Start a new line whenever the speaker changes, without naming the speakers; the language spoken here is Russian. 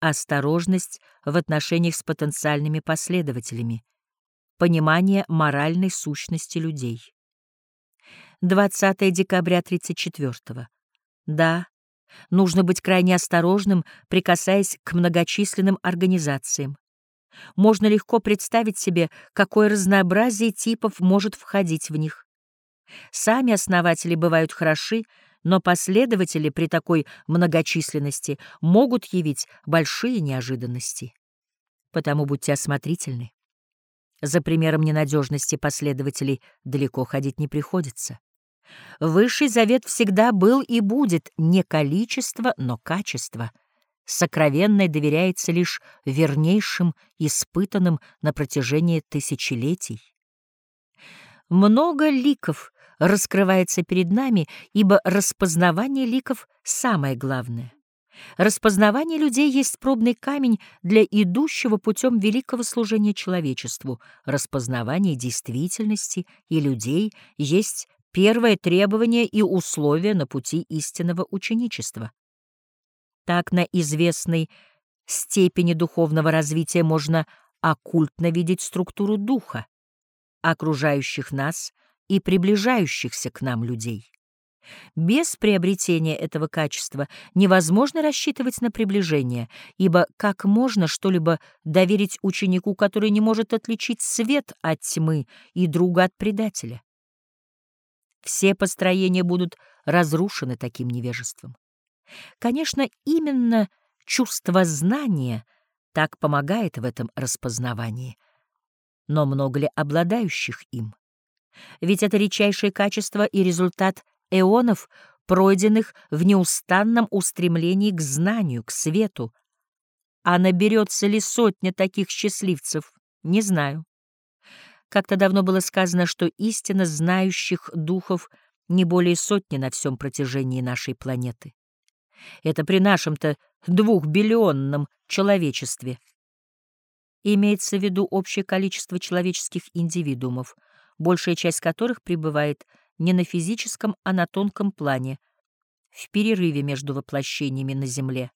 осторожность в отношениях с потенциальными последователями, понимание моральной сущности людей. 20 декабря 34 -го. Да, нужно быть крайне осторожным, прикасаясь к многочисленным организациям. Можно легко представить себе, какое разнообразие типов может входить в них. Сами основатели бывают хороши, но последователи при такой многочисленности могут явить большие неожиданности. Потому будьте осмотрительны. За примером ненадежности последователей далеко ходить не приходится. Высший завет всегда был и будет не количество, но качество. Сокровенное доверяется лишь вернейшим, испытанным на протяжении тысячелетий. Много ликов раскрывается перед нами, ибо распознавание ликов — самое главное. Распознавание людей есть пробный камень для идущего путем великого служения человечеству. Распознавание действительности и людей есть первое требование и условие на пути истинного ученичества. Так на известной степени духовного развития можно оккультно видеть структуру духа, окружающих нас и приближающихся к нам людей. Без приобретения этого качества невозможно рассчитывать на приближение, ибо как можно что-либо доверить ученику, который не может отличить свет от тьмы и друга от предателя? Все построения будут разрушены таким невежеством. Конечно, именно чувство знания так помогает в этом распознавании, но много ли обладающих им? Ведь это редчайшее качество и результат эонов, пройденных в неустанном устремлении к знанию, к свету. А наберется ли сотня таких счастливцев, не знаю. Как-то давно было сказано, что истинно знающих духов не более сотни на всем протяжении нашей планеты. Это при нашем-то двухбиллионном человечестве. Имеется в виду общее количество человеческих индивидуумов, большая часть которых пребывает не на физическом, а на тонком плане, в перерыве между воплощениями на Земле.